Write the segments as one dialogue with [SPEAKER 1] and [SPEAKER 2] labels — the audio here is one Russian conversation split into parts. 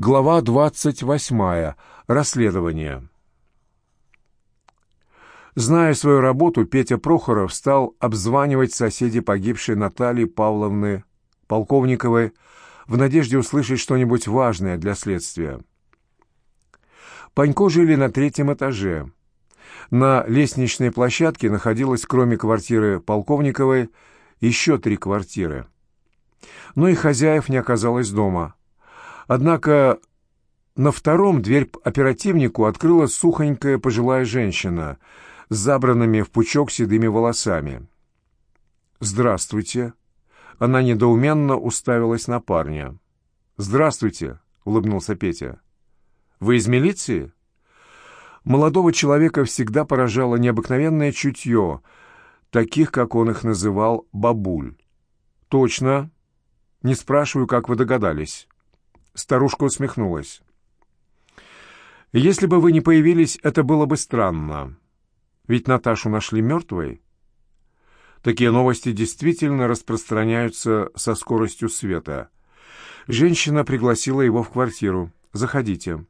[SPEAKER 1] Глава 28. Расследование. Зная свою работу, Петя Прохоров стал обзванивать соседей погибшей Натальи Павловны Полковниковой в надежде услышать что-нибудь важное для следствия. Панько жили на третьем этаже. На лестничной площадке находилось, кроме квартиры Полковниковой, еще три квартиры. Но и хозяев не оказалось дома – Однако на втором дверь оперативнику открыла сухонькая пожилая женщина с забранными в пучок седыми волосами. «Здравствуйте!» Она недоуменно уставилась на парня. «Здравствуйте!» — улыбнулся Петя. «Вы из милиции?» Молодого человека всегда поражало необыкновенное чутье, таких, как он их называл, бабуль. «Точно. Не спрашиваю, как вы догадались». Старушка усмехнулась. «Если бы вы не появились, это было бы странно. Ведь Наташу нашли мертвой». Такие новости действительно распространяются со скоростью света. Женщина пригласила его в квартиру. «Заходите».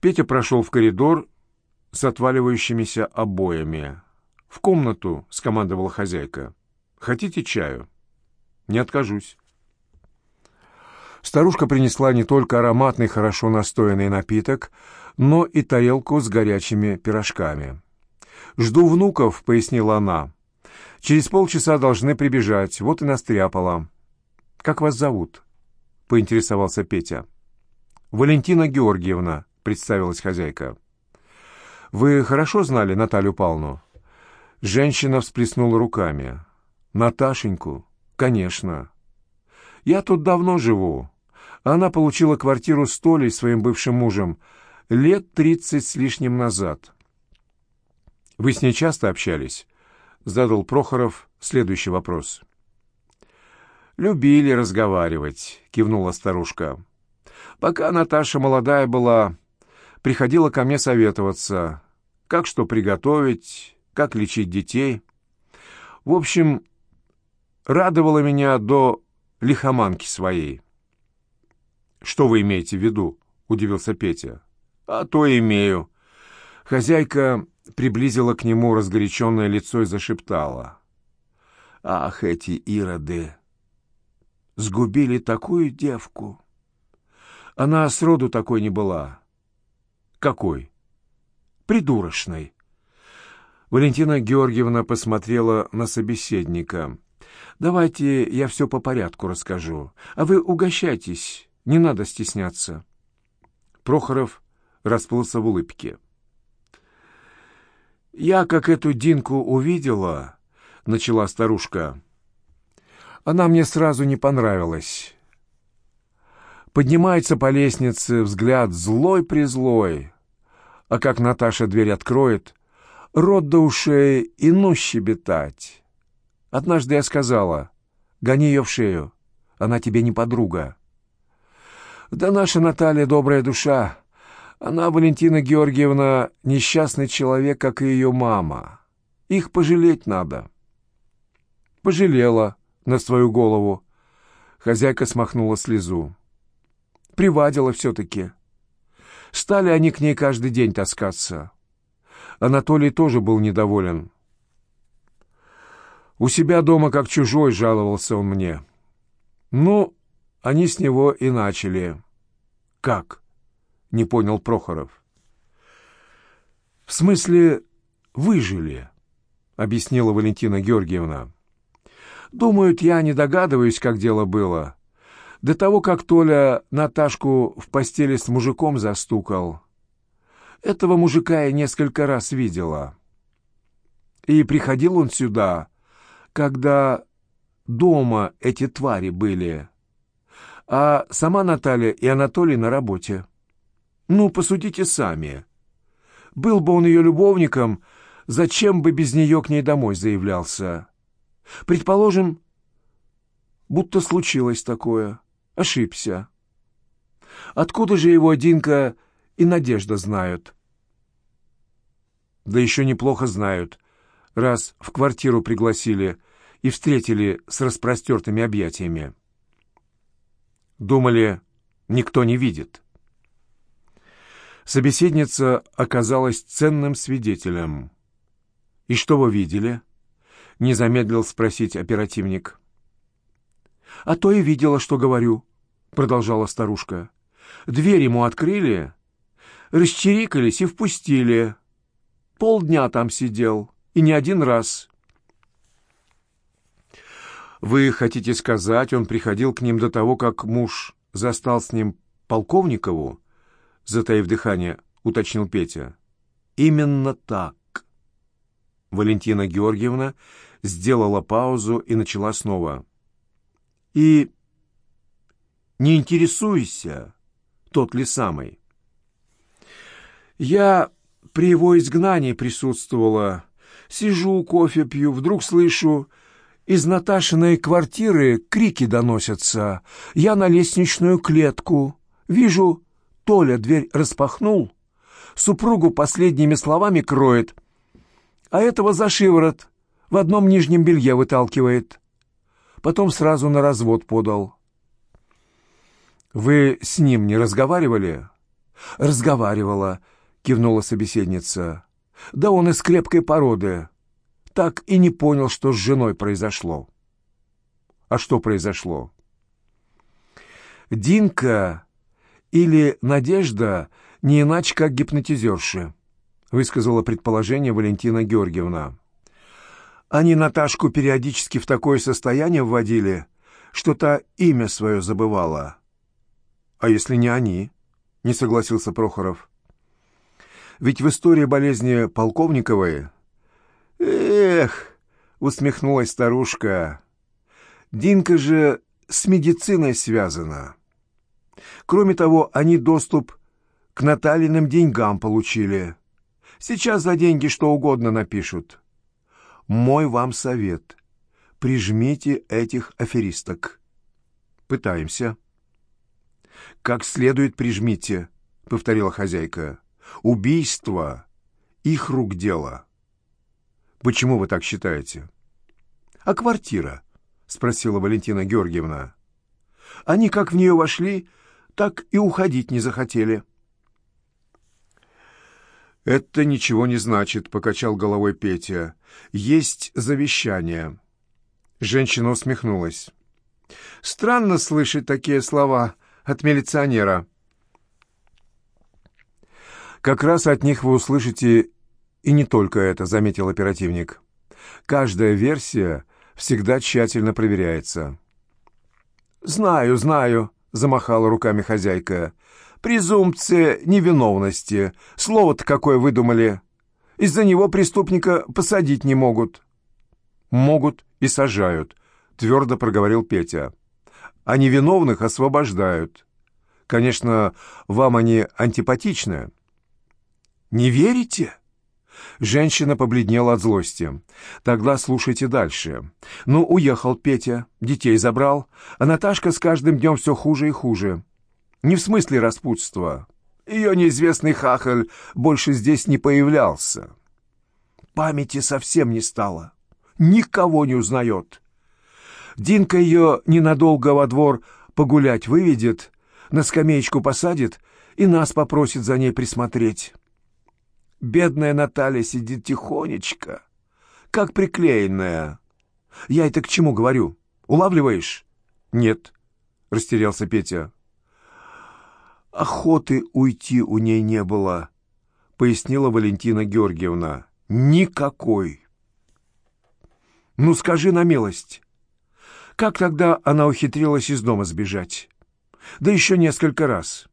[SPEAKER 1] Петя прошел в коридор с отваливающимися обоями. «В комнату», — скомандовала хозяйка. «Хотите чаю?» «Не откажусь». Старушка принесла не только ароматный, хорошо настоянный напиток, но и тарелку с горячими пирожками. «Жду внуков», — пояснила она. «Через полчаса должны прибежать, вот и настряпала». «Как вас зовут?» — поинтересовался Петя. «Валентина Георгиевна», — представилась хозяйка. «Вы хорошо знали Наталью Павловну?» Женщина всплеснула руками. «Наташеньку? Конечно. Я тут давно живу. Она получила квартиру с Толей, своим бывшим мужем, лет тридцать с лишним назад. «Вы с ней часто общались?» — задал Прохоров следующий вопрос. «Любили разговаривать», — кивнула старушка. «Пока Наташа молодая была, приходила ко мне советоваться, как что приготовить, как лечить детей. В общем, радовала меня до лихоманки своей». «Что вы имеете в виду?» — удивился Петя. «А то имею». Хозяйка приблизила к нему разгоряченное лицо и зашептала. «Ах, эти ироды! Сгубили такую девку! Она сроду такой не была». «Какой?» «Придурочной». Валентина Георгиевна посмотрела на собеседника. «Давайте я все по порядку расскажу, а вы угощайтесь». Не надо стесняться. Прохоров расплылся в улыбке. «Я, как эту Динку увидела, — начала старушка, — она мне сразу не понравилась. Поднимается по лестнице, взгляд злой-призлой, а как Наташа дверь откроет, рот до ушей и ну щебетать. Однажды я сказала, гони ее в шею, она тебе не подруга. Да наша Наталья добрая душа. Она, Валентина Георгиевна, несчастный человек, как и ее мама. Их пожалеть надо. Пожалела на свою голову. Хозяйка смахнула слезу. Привадила все-таки. Стали они к ней каждый день таскаться. Анатолий тоже был недоволен. У себя дома как чужой жаловался он мне. Ну, они с него и начали. «Как?» — не понял Прохоров. «В смысле, выжили», — объяснила Валентина Георгиевна. «Думают, я не догадываюсь, как дело было. До того, как Толя Наташку в постели с мужиком застукал. Этого мужика я несколько раз видела. И приходил он сюда, когда дома эти твари были» а сама Наталья и Анатолий на работе. Ну, посудите сами. Был бы он ее любовником, зачем бы без нее к ней домой заявлялся? Предположим, будто случилось такое. Ошибся. Откуда же его Динка и Надежда знают? Да еще неплохо знают, раз в квартиру пригласили и встретили с распростертыми объятиями. Думали, никто не видит. Собеседница оказалась ценным свидетелем. «И что вы видели?» — не замедлил спросить оперативник. «А то и видела, что говорю», — продолжала старушка. «Дверь ему открыли, расчирикались и впустили. Полдня там сидел, и не один раз». «Вы хотите сказать, он приходил к ним до того, как муж застал с ним Полковникову?» Затаив дыхание, уточнил Петя. «Именно так». Валентина Георгиевна сделала паузу и начала снова. «И не интересуйся, тот ли самый. Я при его изгнании присутствовала. Сижу, кофе пью, вдруг слышу, из Наташиной квартиры крики доносятся. Я на лестничную клетку. Вижу, Толя дверь распахнул, супругу последними словами кроет, а этого за шиворот в одном нижнем белье выталкивает. Потом сразу на развод подал. «Вы с ним не разговаривали?» «Разговаривала», — кивнула собеседница. «Да он из крепкой породы» так и не понял, что с женой произошло. А что произошло? Динка или Надежда не иначе, как гипнотизерши, высказала предположение Валентина Георгиевна. Они Наташку периодически в такое состояние вводили, что та имя свое забывала. А если не они? Не согласился Прохоров. Ведь в истории болезни Полковниковой «Эх!» — усмехнулась старушка. «Динка же с медициной связана. Кроме того, они доступ к Наталиным деньгам получили. Сейчас за деньги что угодно напишут. Мой вам совет. Прижмите этих аферисток. Пытаемся». «Как следует прижмите», — повторила хозяйка. «Убийство — их рук дело». Почему вы так считаете? А квартира? Спросила Валентина Георгиевна. Они как в нее вошли, так и уходить не захотели. «Это ничего не значит», — покачал головой Петя. «Есть завещание». Женщина усмехнулась. «Странно слышать такие слова от милиционера». «Как раз от них вы услышите и не только это, заметил оперативник. Каждая версия всегда тщательно проверяется. «Знаю, знаю», — замахала руками хозяйка. «Презумпция невиновности. Слово-то какое выдумали. Из-за него преступника посадить не могут». «Могут и сажают», — твердо проговорил Петя. «А невиновных освобождают. Конечно, вам они антипатичны». «Не верите?» Женщина побледнела от злости. «Тогда слушайте дальше. Ну, уехал Петя, детей забрал, а Наташка с каждым днем все хуже и хуже. Не в смысле распутства. Ее неизвестный хахаль больше здесь не появлялся. Памяти совсем не стало. Никого не узнает. Динка ее ненадолго во двор погулять выведет, на скамеечку посадит и нас попросит за ней присмотреть». Бедная Наталья сидит тихонечко, как приклеенная. Я это к чему говорю? Улавливаешь? Нет, растерялся Петя. Охоты уйти у ней не было, пояснила Валентина Георгиевна. Никакой. Ну скажи на милость, как тогда она ухитрилась из дома сбежать? Да еще несколько раз.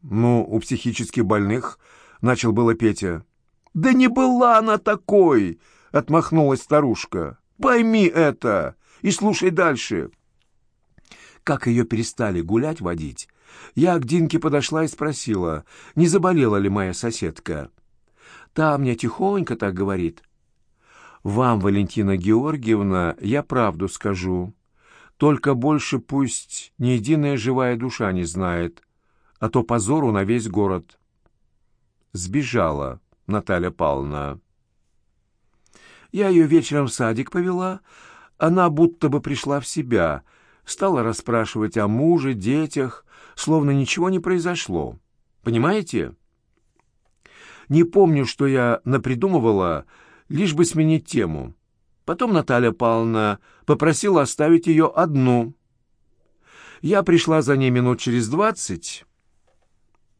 [SPEAKER 1] Ну, у психически больных — начал было Петя. «Да не была она такой!» — отмахнулась старушка. «Пойми это и слушай дальше». Как ее перестали гулять водить, я к Динке подошла и спросила, не заболела ли моя соседка. Та мне тихонько так говорит. «Вам, Валентина Георгиевна, я правду скажу. Только больше пусть ни единая живая душа не знает, а то позору на весь город» сбежала Наталья Павловна. Я ее вечером в садик повела, она будто бы пришла в себя, Стала расспрашивать о муже, детях, словно ничего не произошло. Понимаете? Не помню, что я напридумывала, лишь бы сменить тему. Потом Наталья Павловна попросила оставить ее одну. Я пришла за ней минут через двадцать,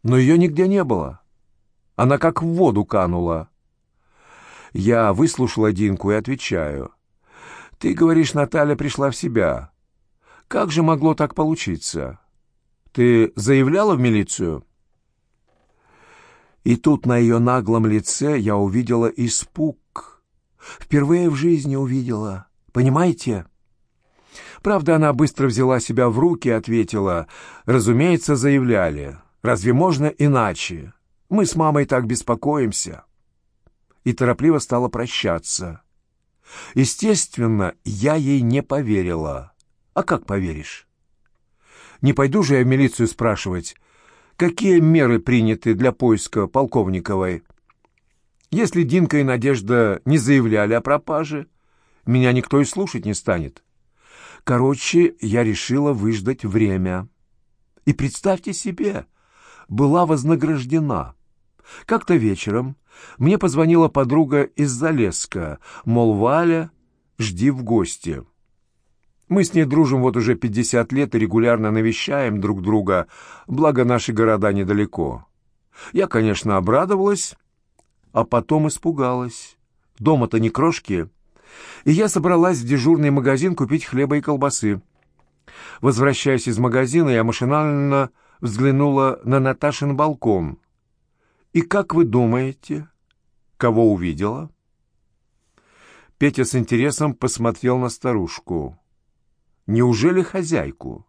[SPEAKER 1] но ее нигде не было. Она как в воду канула. Я выслушала Динку и отвечаю. «Ты говоришь, Наталья пришла в себя. Как же могло так получиться? Ты заявляла в милицию?» И тут на ее наглом лице я увидела испуг. Впервые в жизни увидела. Понимаете? Правда, она быстро взяла себя в руки и ответила, «Разумеется, заявляли. Разве можно иначе? Мы с мамой так беспокоимся». И торопливо стала прощаться. Естественно, я ей не поверила. А как поверишь? Не пойду же я в милицию спрашивать, какие меры приняты для поиска Полковниковой. Если Динка и Надежда не заявляли о пропаже, меня никто и слушать не станет. Короче, я решила выждать время. И представьте себе, была вознаграждена. Как-то вечером мне позвонила подруга из Залеска, мол, Валя, жди в гости. Мы с ней дружим вот уже 50 лет и регулярно навещаем друг друга, благо наши города недалеко. Я, конечно, обрадовалась, а потом испугалась. Дома-то не крошки. И я собралась в дежурный магазин купить хлеба и колбасы. Возвращаясь из магазина, я машинально взглянула на Наташин балкон. И как вы думаете, кого увидела? Петя с интересом посмотрел на старушку. Неужели хозяйку?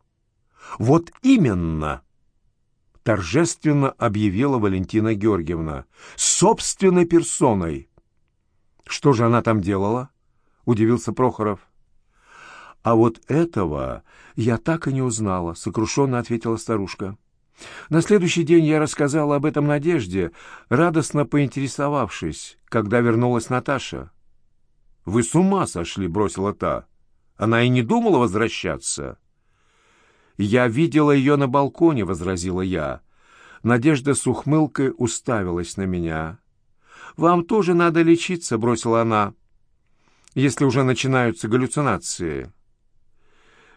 [SPEAKER 1] Вот именно, торжественно объявила Валентина Георгиевна, собственной персоной. Что же она там делала? Удивился Прохоров. А вот этого я так и не узнала, сокрушенно ответила старушка. На следующий день я рассказала об этом Надежде, радостно поинтересовавшись, когда вернулась Наташа. «Вы с ума сошли!» — бросила та. Она и не думала возвращаться. «Я видела ее на балконе», — возразила я. Надежда с ухмылкой уставилась на меня. «Вам тоже надо лечиться», — бросила она, «если уже начинаются галлюцинации».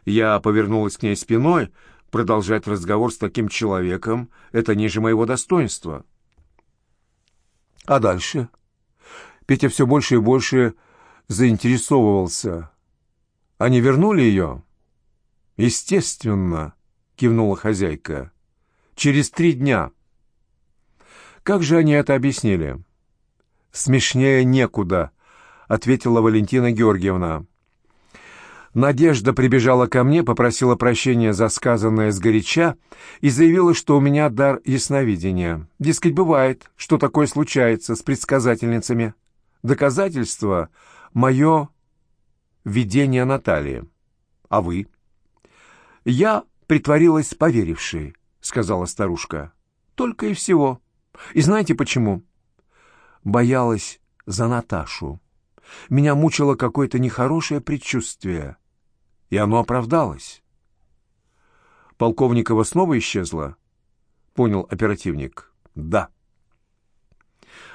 [SPEAKER 1] Я повернулась к ней спиной. Продолжать разговор с таким человеком — это ниже моего достоинства. А дальше? Петя все больше и больше заинтересовывался. Они вернули ее? Естественно, кивнула хозяйка. Через три дня. Как же они это объяснили? Смешнее некуда, ответила Валентина Георгиевна. Надежда прибежала ко мне, попросила прощения за сказанное сгоряча и заявила, что у меня дар ясновидения. Дескать, бывает, что такое случается с предсказательницами. Доказательство — мое видение Натальи. А вы? Я притворилась поверившей, сказала старушка. Только и всего. И знаете почему? Боялась за Наташу. Меня мучило какое-то нехорошее предчувствие. И оно оправдалось. Полковникова снова исчезла? Понял оперативник. Да.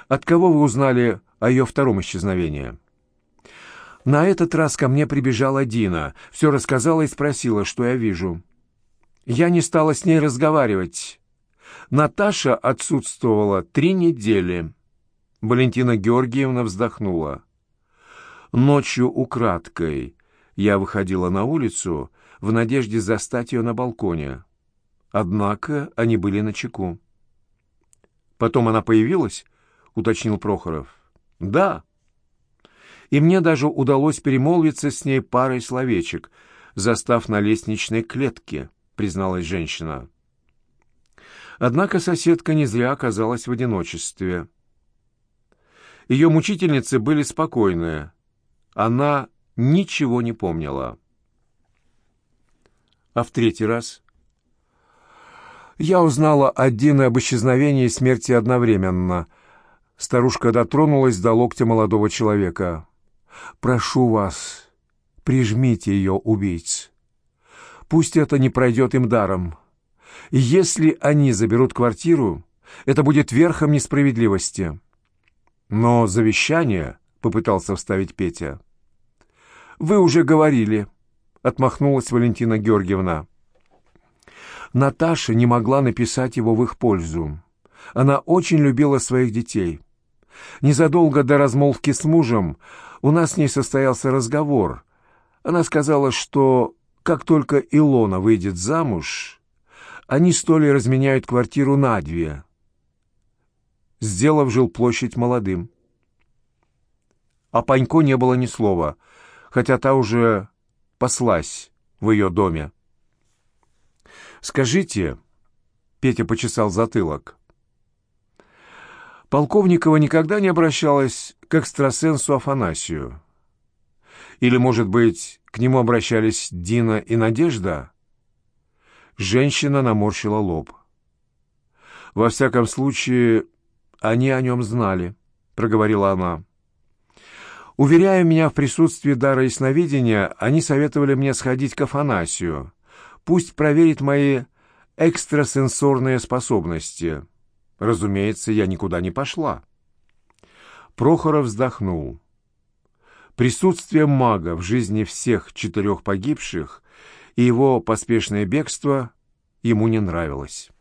[SPEAKER 1] От кого вы узнали о ее втором исчезновении? На этот раз ко мне прибежала Дина, все рассказала и спросила, что я вижу. Я не стала с ней разговаривать. Наташа отсутствовала три недели. Валентина Георгиевна вздохнула. Ночью украдкой я выходила на улицу в надежде застать ее на балконе. Однако они были на чеку. «Потом она появилась?» — уточнил Прохоров. «Да», и мне даже удалось перемолвиться с ней парой словечек, застав на лестничной клетке, призналась женщина. Однако соседка не зря оказалась в одиночестве. Ее мучительницы были спокойные. Она ничего не помнила. А в третий раз? Я узнала о Дине об исчезновении и смерти одновременно. Старушка дотронулась до локтя молодого человека. Прошу вас, прижмите ее, убийц. Пусть это не пройдет им даром. Если они заберут квартиру, это будет верхом несправедливости. Но завещание, — попытался вставить Петя. «Вы уже говорили», — отмахнулась Валентина Георгиевна. Наташа не могла написать его в их пользу. Она очень любила своих детей. Незадолго до размолвки с мужем у нас с ней состоялся разговор. Она сказала, что как только Илона выйдет замуж, они с Толей разменяют квартиру на две, сделав жилплощадь молодым. О Панько не было ни слова, хотя та уже послась в ее доме. «Скажите...» — Петя почесал затылок. Полковникова никогда не обращалась к экстрасенсу Афанасию. Или, может быть, к нему обращались Дина и Надежда? Женщина наморщила лоб. «Во всяком случае, они о нем знали», — проговорила она. Уверяя меня в присутствии дара ясновидения, они советовали мне сходить к Афанасию. Пусть проверит мои экстрасенсорные способности. Разумеется, я никуда не пошла. Прохоров вздохнул. Присутствие мага в жизни всех четырех погибших и его поспешное бегство ему не нравилось.